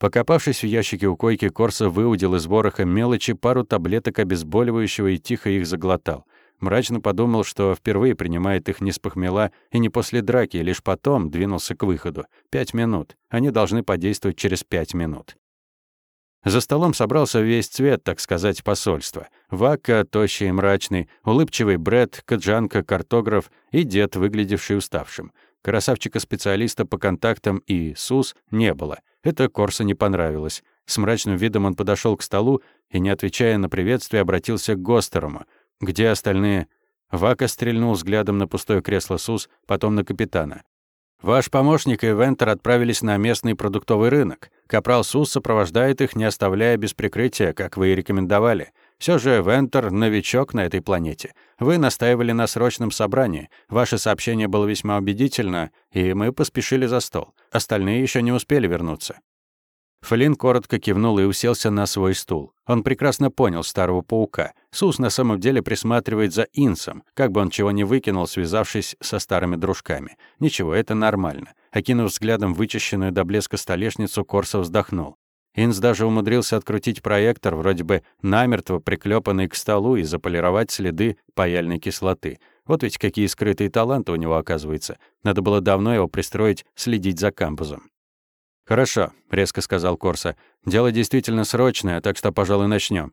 Покопавшись в ящике у койки, Корса выудил из вороха мелочи пару таблеток обезболивающего и тихо их заглотал. Мрачно подумал, что впервые принимает их не с похмела и не после драки, лишь потом двинулся к выходу. Пять минут. Они должны подействовать через пять минут. За столом собрался весь цвет, так сказать, посольства. Вака, тощий и мрачный, улыбчивый Бред, Каджанка, картограф и дед, выглядевший уставшим. Красавчика-специалиста по контактам и СУС не было. Это Корса не понравилось. С мрачным видом он подошел к столу и, не отвечая на приветствие, обратился к Гостерому — «Где остальные?» Вака стрельнул взглядом на пустое кресло СУС, потом на капитана. «Ваш помощник и Вентер отправились на местный продуктовый рынок. Капрал СУС сопровождает их, не оставляя без прикрытия, как вы и рекомендовали. Все же Вентер — новичок на этой планете. Вы настаивали на срочном собрании. Ваше сообщение было весьма убедительно, и мы поспешили за стол. Остальные еще не успели вернуться. Флинн коротко кивнул и уселся на свой стул. Он прекрасно понял старого паука. Сус на самом деле присматривает за Инсом, как бы он чего не выкинул, связавшись со старыми дружками. Ничего, это нормально. Окинув взглядом вычищенную до блеска столешницу, Корсо вздохнул. Инс даже умудрился открутить проектор, вроде бы намертво приклепанный к столу, и заполировать следы паяльной кислоты. Вот ведь какие скрытые таланты у него, оказывается. Надо было давно его пристроить следить за кампусом. «Хорошо», — резко сказал Корса. «Дело действительно срочное, так что, пожалуй, начнем.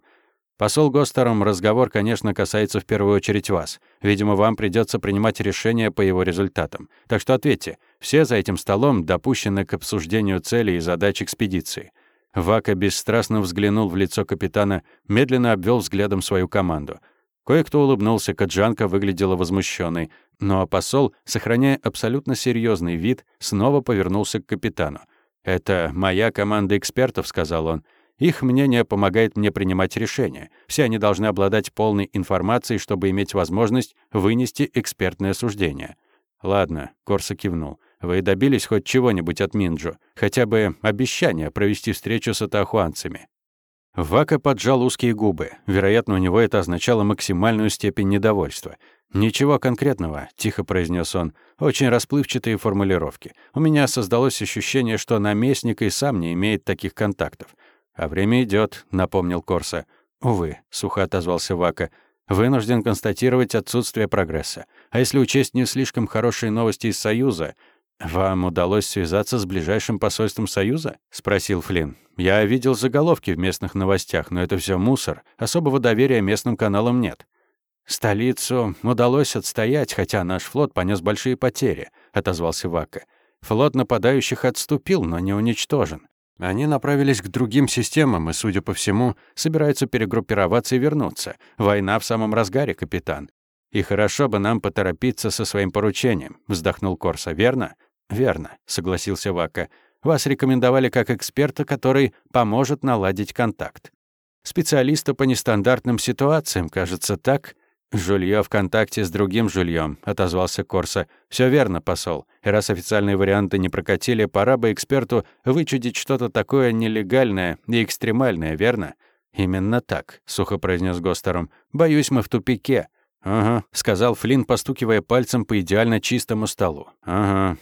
Посол Гостером разговор, конечно, касается в первую очередь вас. Видимо, вам придется принимать решение по его результатам. Так что ответьте, все за этим столом допущены к обсуждению целей и задач экспедиции. Вака бесстрастно взглянул в лицо капитана, медленно обвел взглядом свою команду. Кое-кто улыбнулся, Каджанка выглядела возмущенной, но посол, сохраняя абсолютно серьезный вид, снова повернулся к капитану. «Это моя команда экспертов», — сказал он. «Их мнение помогает мне принимать решения. Все они должны обладать полной информацией, чтобы иметь возможность вынести экспертное суждение». «Ладно», — Корса кивнул. «Вы добились хоть чего-нибудь от Минджо? Хотя бы обещания провести встречу с атахуанцами?» Вака поджал узкие губы. Вероятно, у него это означало максимальную степень недовольства. «Ничего конкретного», — тихо произнес он. «Очень расплывчатые формулировки. У меня создалось ощущение, что наместник и сам не имеет таких контактов. А время идет, напомнил Корса. «Увы», — сухо отозвался Вака. «Вынужден констатировать отсутствие прогресса. А если учесть не слишком хорошие новости из Союза, «Вам удалось связаться с ближайшим посольством Союза?» — спросил Флинн. «Я видел заголовки в местных новостях, но это все мусор. Особого доверия местным каналам нет». «Столицу удалось отстоять, хотя наш флот понес большие потери», — отозвался Вака. «Флот нападающих отступил, но не уничтожен. Они направились к другим системам и, судя по всему, собираются перегруппироваться и вернуться. Война в самом разгаре, капитан. И хорошо бы нам поторопиться со своим поручением», — вздохнул Корса, верно? «Верно», — согласился Вака. «Вас рекомендовали как эксперта, который поможет наладить контакт. Специалиста по нестандартным ситуациям, кажется, так?» «Жульё в контакте с другим жульём», — отозвался Корса. Все верно, посол. И раз официальные варианты не прокатили, пора бы эксперту вычудить что-то такое нелегальное и экстремальное, верно?» «Именно так», — сухо произнес Гостером. «Боюсь, мы в тупике». «Ага», — сказал Флинн, постукивая пальцем по идеально чистому столу. «Ага,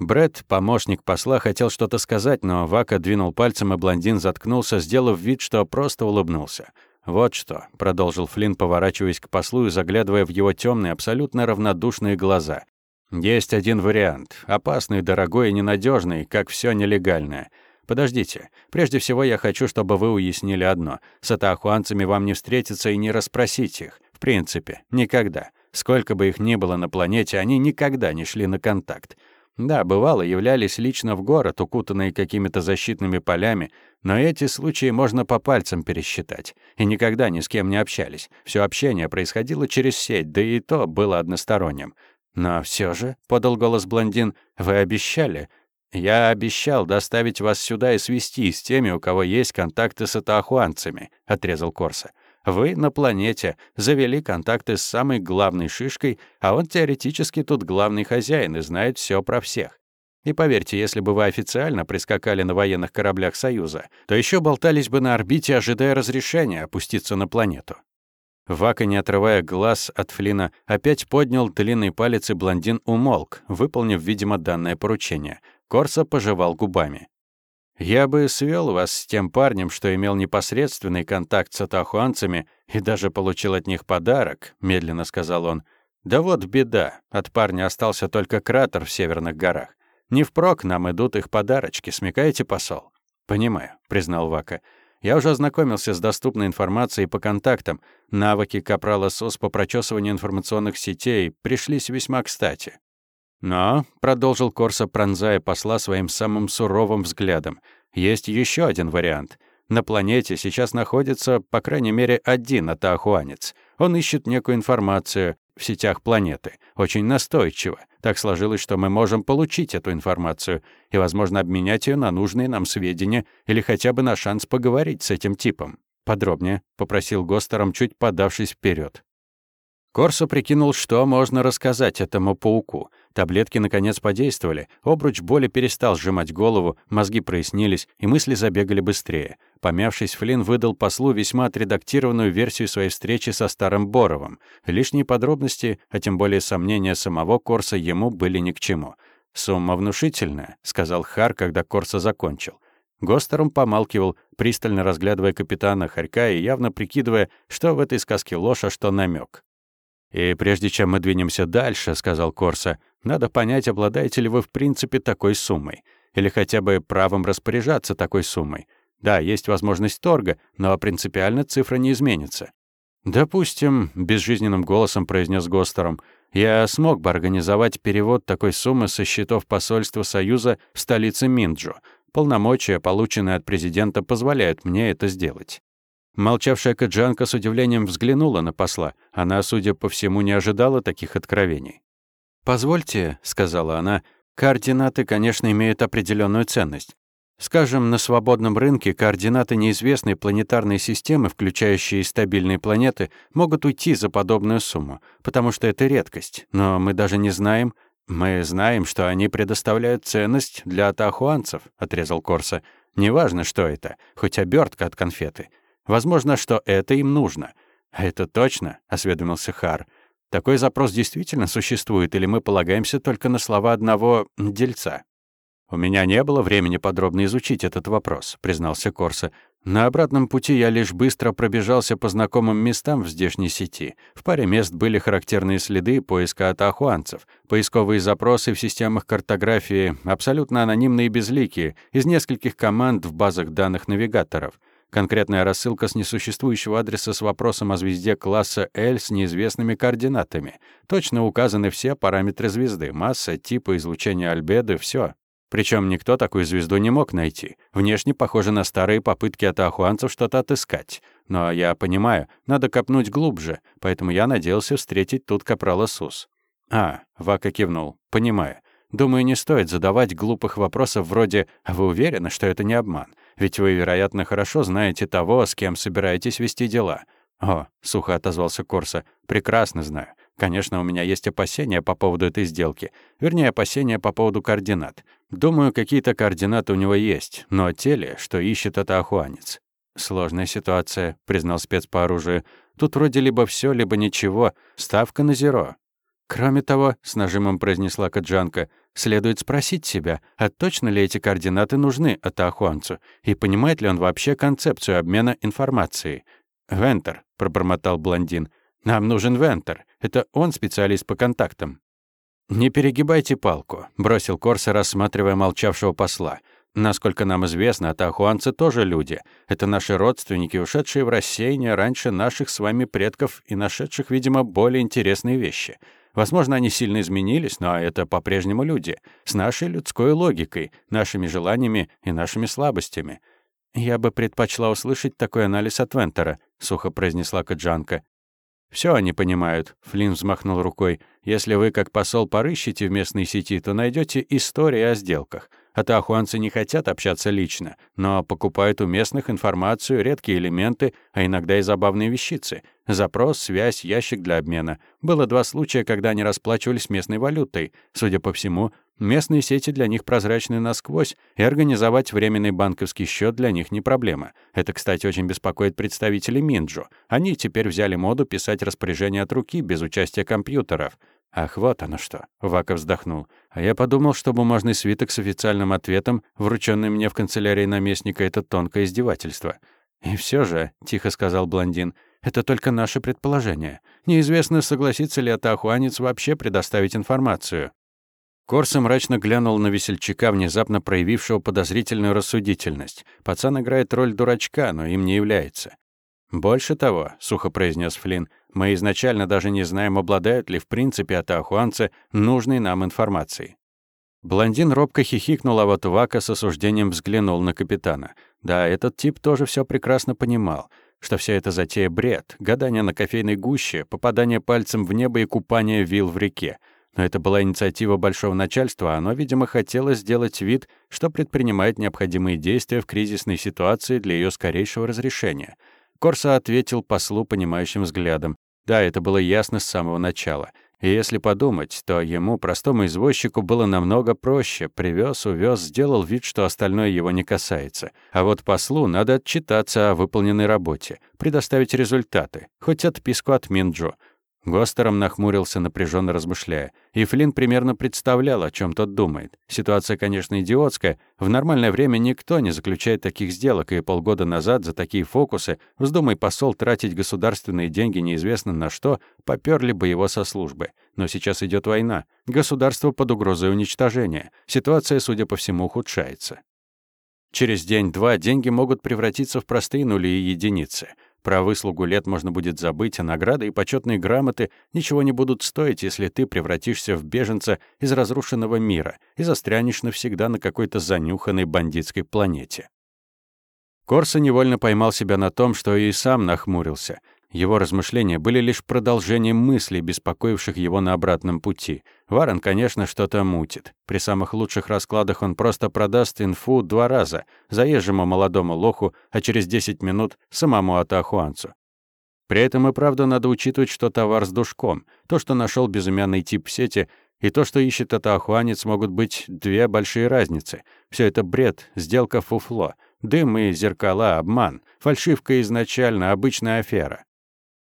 Брэд, помощник посла, хотел что-то сказать, но Вака двинул пальцем, и блондин заткнулся, сделав вид, что просто улыбнулся. «Вот что», — продолжил Флинн, поворачиваясь к послу и заглядывая в его темные, абсолютно равнодушные глаза. «Есть один вариант. Опасный, дорогой и ненадежный, как все нелегальное. Подождите. Прежде всего я хочу, чтобы вы уяснили одно. С атахуанцами вам не встретиться и не расспросить их. В принципе, никогда. Сколько бы их ни было на планете, они никогда не шли на контакт. Да, бывало, являлись лично в город, укутанные какими-то защитными полями, но эти случаи можно по пальцам пересчитать. И никогда ни с кем не общались. Все общение происходило через сеть, да и то было односторонним. «Но все же», — подал голос блондин, — «вы обещали». «Я обещал доставить вас сюда и свести с теми, у кого есть контакты с атахуанцами», — отрезал Корса. Вы на планете завели контакты с самой главной шишкой, а он теоретически тут главный хозяин и знает все про всех. И поверьте, если бы вы официально прискакали на военных кораблях Союза, то еще болтались бы на орбите, ожидая разрешения опуститься на планету. Вака, не отрывая глаз от Флина, опять поднял длинный палец, и блондин умолк, выполнив, видимо, данное поручение. Корса пожевал губами. Я бы свел вас с тем парнем, что имел непосредственный контакт с атахуанцами и даже получил от них подарок, медленно сказал он. Да вот беда, от парня остался только кратер в северных горах. Не впрок нам идут их подарочки, смекаете, посол? Понимаю, признал Вака. Я уже ознакомился с доступной информацией по контактам. Навыки капрала СОС по прочесыванию информационных сетей пришлись весьма кстати. Но, — продолжил Корса, пронзая посла своим самым суровым взглядом, — есть еще один вариант. На планете сейчас находится, по крайней мере, один атаахуанец. Он ищет некую информацию в сетях планеты. Очень настойчиво. Так сложилось, что мы можем получить эту информацию и, возможно, обменять ее на нужные нам сведения или хотя бы на шанс поговорить с этим типом. Подробнее, — попросил Гостером, чуть подавшись вперед. Корсо прикинул, что можно рассказать этому пауку. Таблетки, наконец, подействовали. Обруч боли перестал сжимать голову, мозги прояснились, и мысли забегали быстрее. Помявшись, Флинн выдал послу весьма отредактированную версию своей встречи со старым Боровым. Лишние подробности, а тем более сомнения самого Корса, ему были ни к чему. «Сумма внушительная», — сказал Хар, когда Корса закончил. Гостером помалкивал, пристально разглядывая капитана Харька и явно прикидывая, что в этой сказке ложь, а что намек. «И прежде чем мы двинемся дальше», — сказал Корса, «надо понять, обладаете ли вы в принципе такой суммой, или хотя бы правом распоряжаться такой суммой. Да, есть возможность торга, но принципиально цифра не изменится». «Допустим», — безжизненным голосом произнес Гостером, «я смог бы организовать перевод такой суммы со счетов посольства Союза в столице Минджо. Полномочия, полученные от президента, позволяют мне это сделать». Молчавшая Каджанка с удивлением взглянула на посла. Она, судя по всему, не ожидала таких откровений. «Позвольте», — сказала она, — «координаты, конечно, имеют определенную ценность. Скажем, на свободном рынке координаты неизвестной планетарной системы, включающие стабильные планеты, могут уйти за подобную сумму, потому что это редкость. Но мы даже не знаем... Мы знаем, что они предоставляют ценность для тахуанцев, отрезал Корса. Неважно, что это, хоть обертка от конфеты. Возможно, что это им нужно. А это точно, осведомился Хар. Такой запрос действительно существует, или мы полагаемся только на слова одного дельца? «У меня не было времени подробно изучить этот вопрос», — признался Корса. «На обратном пути я лишь быстро пробежался по знакомым местам в здешней сети. В паре мест были характерные следы поиска атахуанцев. Поисковые запросы в системах картографии абсолютно анонимные и безликие, из нескольких команд в базах данных навигаторов. Конкретная рассылка с несуществующего адреса с вопросом о звезде класса L с неизвестными координатами. Точно указаны все параметры звезды, масса, типы излучения альбеды, все. Причем никто такую звезду не мог найти. Внешне похоже на старые попытки атахуанцев что-то отыскать. Но я понимаю, надо копнуть глубже, поэтому я надеялся встретить тут капрала Сус. А, Вака кивнул. Понимаю. Думаю, не стоит задавать глупых вопросов вроде «А вы уверены, что это не обман? Ведь вы, вероятно, хорошо знаете того, с кем собираетесь вести дела». «О», — сухо отозвался Корса, — «прекрасно знаю. Конечно, у меня есть опасения по поводу этой сделки. Вернее, опасения по поводу координат. Думаю, какие-то координаты у него есть, но те ли, что ищет это охуанец? Сложная ситуация, признал спец по оружию. Тут вроде либо все, либо ничего. Ставка на зеро. Кроме того, с нажимом произнесла Каджанка, следует спросить себя, а точно ли эти координаты нужны Атахуанцу, и понимает ли он вообще концепцию обмена информацией. «Вентер», — пробормотал блондин, — нам нужен Вентер. Это он специалист по контактам». «Не перегибайте палку», — бросил Корса, рассматривая молчавшего посла. «Насколько нам известно, атахуанцы тоже люди. Это наши родственники, ушедшие в рассеяние раньше наших с вами предков и нашедших, видимо, более интересные вещи. Возможно, они сильно изменились, но это по-прежнему люди, с нашей людской логикой, нашими желаниями и нашими слабостями». «Я бы предпочла услышать такой анализ от Вентера», — сухо произнесла Каджанка. Все они понимают», — Флинн взмахнул рукой. «Если вы, как посол, порыщите в местной сети, то найдете истории о сделках. Атахуанцы не хотят общаться лично, но покупают у местных информацию, редкие элементы, а иногда и забавные вещицы. Запрос, связь, ящик для обмена. Было два случая, когда они расплачивались местной валютой. Судя по всему, местные сети для них прозрачны насквозь, и организовать временный банковский счет для них не проблема. Это, кстати, очень беспокоит представителей Минджу. Они теперь взяли моду писать распоряжения от руки без участия компьютеров. «Ах, вот оно что!» — Вака вздохнул. «А я подумал, что бумажный свиток с официальным ответом, врученный мне в канцелярии наместника, — это тонкое издевательство». «И все же», — тихо сказал блондин, — «это только наше предположение. Неизвестно, согласится ли атахуанец вообще предоставить информацию». Корса мрачно глянул на весельчака, внезапно проявившего подозрительную рассудительность. Пацан играет роль дурачка, но им не является. «Больше того», — сухо произнес Флинн, «мы изначально даже не знаем, обладают ли в принципе атахуанцы нужной нам информацией». Блондин робко хихикнул, а вот Вака с осуждением взглянул на капитана. Да, этот тип тоже все прекрасно понимал, что вся эта затея — бред, гадание на кофейной гуще, попадание пальцем в небо и купание вил в реке. Но это была инициатива большого начальства, а оно, видимо, хотело сделать вид, что предпринимает необходимые действия в кризисной ситуации для ее скорейшего разрешения — Корса ответил послу понимающим взглядом. Да, это было ясно с самого начала. И если подумать, то ему, простому извозчику, было намного проще. Привез, увез, сделал вид, что остальное его не касается. А вот послу надо отчитаться о выполненной работе, предоставить результаты, хоть отписку от Минджо. Гостером нахмурился, напряженно размышляя. И Флинн примерно представлял, о чем тот думает. Ситуация, конечно, идиотская. В нормальное время никто не заключает таких сделок, и полгода назад за такие фокусы, вздумай посол тратить государственные деньги неизвестно на что, поперли бы его со службы. Но сейчас идет война. Государство под угрозой уничтожения. Ситуация, судя по всему, ухудшается. Через день-два деньги могут превратиться в простые нули и единицы. Про выслугу лет можно будет забыть, а награды и почетные грамоты ничего не будут стоить, если ты превратишься в беженца из разрушенного мира и застрянешь навсегда на какой-то занюханной бандитской планете. Корса невольно поймал себя на том, что и сам нахмурился. Его размышления были лишь продолжением мыслей, беспокоивших его на обратном пути. Варен, конечно, что-то мутит. При самых лучших раскладах он просто продаст инфу два раза, заезжему молодому лоху, а через 10 минут самому атахуанцу. При этом и правда надо учитывать, что товар с душком. То, что нашел безымянный тип в сети, и то, что ищет атахуанец, могут быть две большие разницы. Все это бред, сделка фуфло. Дым и зеркала — обман. Фальшивка изначально, обычная афера.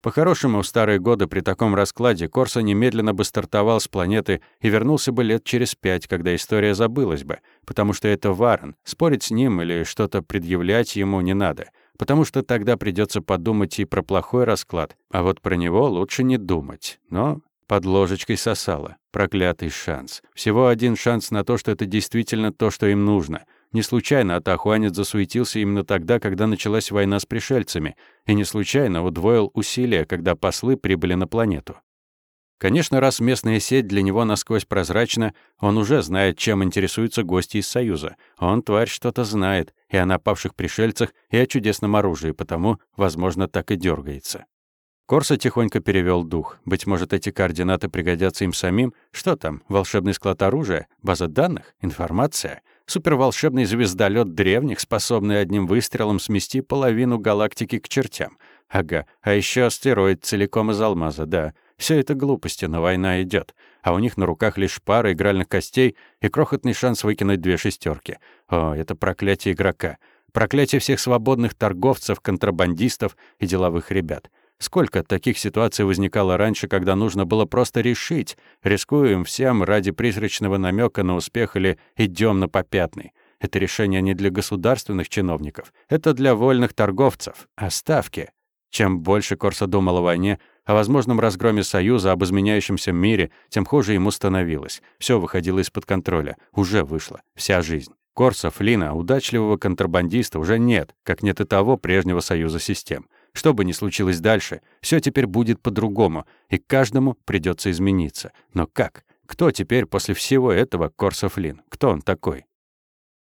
По-хорошему, в старые годы при таком раскладе Корса немедленно бы стартовал с планеты и вернулся бы лет через пять, когда история забылась бы, потому что это Варен, спорить с ним или что-то предъявлять ему не надо, потому что тогда придется подумать и про плохой расклад, а вот про него лучше не думать. Но под ложечкой сосало. Проклятый шанс. Всего один шанс на то, что это действительно то, что им нужно. Не случайно Атахуанец засуетился именно тогда, когда началась война с пришельцами, и не случайно удвоил усилия, когда послы прибыли на планету. Конечно, раз местная сеть для него насквозь прозрачна, он уже знает, чем интересуются гости из Союза. Он, тварь, что-то знает и о напавших пришельцах, и о чудесном оружии, потому, возможно, так и дергается. Корса тихонько перевел дух. Быть может, эти координаты пригодятся им самим? Что там, волшебный склад оружия? База данных? Информация? Суперволшебный звездолет древних, способный одним выстрелом смести половину галактики к чертям. Ага, а еще астероид целиком из алмаза, да. Все это глупости, но война идет, А у них на руках лишь пара игральных костей и крохотный шанс выкинуть две шестерки. О, это проклятие игрока. Проклятие всех свободных торговцев, контрабандистов и деловых ребят. Сколько таких ситуаций возникало раньше, когда нужно было просто решить, рискуем всем ради призрачного намека на успех или идем на попятный. Это решение не для государственных чиновников, это для вольных торговцев. Оставки. Чем больше Корса думал о войне, о возможном разгроме Союза, об изменяющемся мире, тем хуже ему становилось. Все выходило из-под контроля. Уже вышло. Вся жизнь. Корса, Флина, удачливого контрабандиста уже нет, как нет и того прежнего союза систем. Что бы ни случилось дальше, все теперь будет по-другому, и каждому придется измениться. Но как? Кто теперь после всего этого Корса Флин? Кто он такой?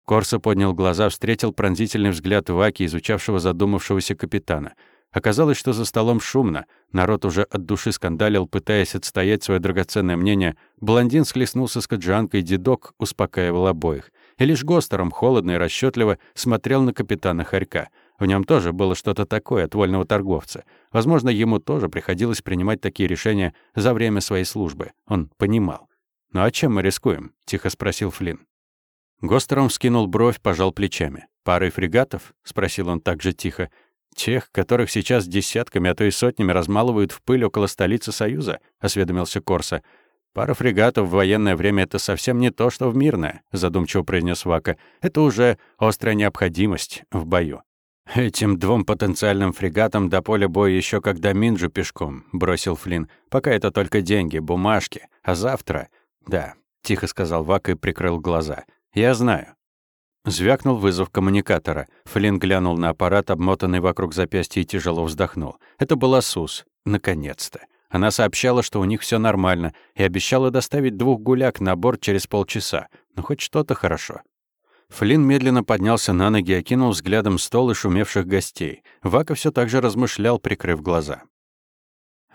Корса поднял глаза, встретил пронзительный взгляд Ваки, изучавшего задумавшегося капитана. Оказалось, что за столом шумно. Народ уже от души скандалил, пытаясь отстоять свое драгоценное мнение. Блондин схлестнулся с каджанкой, дедок успокаивал обоих. И лишь Гостером холодно и расчетливо смотрел на капитана Харька. В нем тоже было что-то такое от вольного торговца. Возможно, ему тоже приходилось принимать такие решения за время своей службы. Он понимал. «Ну а чем мы рискуем?» — тихо спросил Флинн. Гостером вскинул бровь, пожал плечами. «Парой фрегатов?» — спросил он так же тихо. «Тех, которых сейчас десятками, а то и сотнями размалывают в пыль около столицы Союза?» — осведомился Корса. «Пара фрегатов в военное время — это совсем не то, что в мирное», — задумчиво произнес Вака. «Это уже острая необходимость в бою». «Этим двум потенциальным фрегатам до поля боя еще до Минджу пешком», — бросил Флинн. «Пока это только деньги, бумажки. А завтра...» «Да», — тихо сказал Вак и прикрыл глаза. «Я знаю». Звякнул вызов коммуникатора. Флинн глянул на аппарат, обмотанный вокруг запястья, и тяжело вздохнул. Это была Сус. Наконец-то. Она сообщала, что у них все нормально, и обещала доставить двух гуляк на борт через полчаса. Ну, хоть что-то хорошо. Флинн медленно поднялся на ноги окинул взглядом стол и шумевших гостей. Вака все так же размышлял, прикрыв глаза.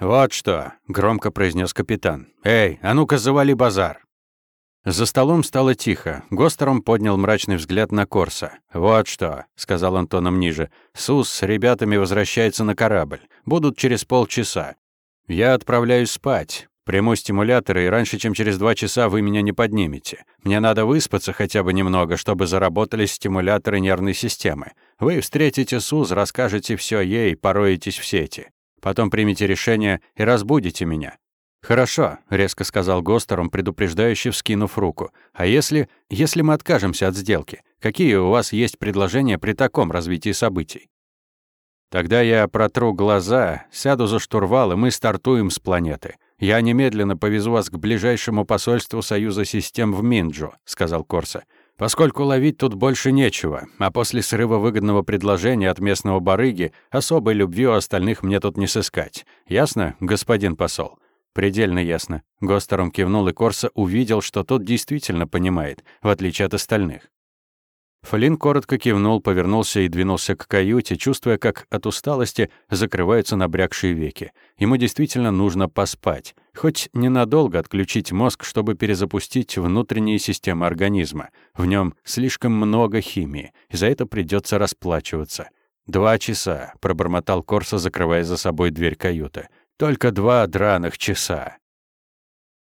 «Вот что», — громко произнес капитан. «Эй, а ну-ка завали базар!» За столом стало тихо. Гостером поднял мрачный взгляд на Корса. «Вот что», — сказал Антоном ниже. «Сус с ребятами возвращается на корабль. Будут через полчаса. Я отправляюсь спать. Приму стимуляторы, и раньше, чем через два часа, вы меня не поднимете. Мне надо выспаться хотя бы немного, чтобы заработали стимуляторы нервной системы. Вы встретите Суз, расскажете все ей, пороетесь в сети. Потом примите решение и разбудите меня». «Хорошо», — резко сказал Гостером, предупреждающе вскинув руку. «А если... если мы откажемся от сделки? Какие у вас есть предложения при таком развитии событий?» «Тогда я протру глаза, сяду за штурвал, и мы стартуем с планеты. «Я немедленно повезу вас к ближайшему посольству Союза систем в Минджу», — сказал Корса. поскольку ловить тут больше нечего, а после срыва выгодного предложения от местного барыги особой любви у остальных мне тут не сыскать. Ясно, господин посол?» «Предельно ясно». Гостером кивнул, и Корса увидел, что тот действительно понимает, в отличие от остальных. Флинн коротко кивнул, повернулся и двинулся к каюте, чувствуя, как от усталости закрываются набрякшие веки. Ему действительно нужно поспать. Хоть ненадолго отключить мозг, чтобы перезапустить внутренние системы организма. В нем слишком много химии, и за это придется расплачиваться. «Два часа», — пробормотал Корса, закрывая за собой дверь каюты. «Только два драных часа».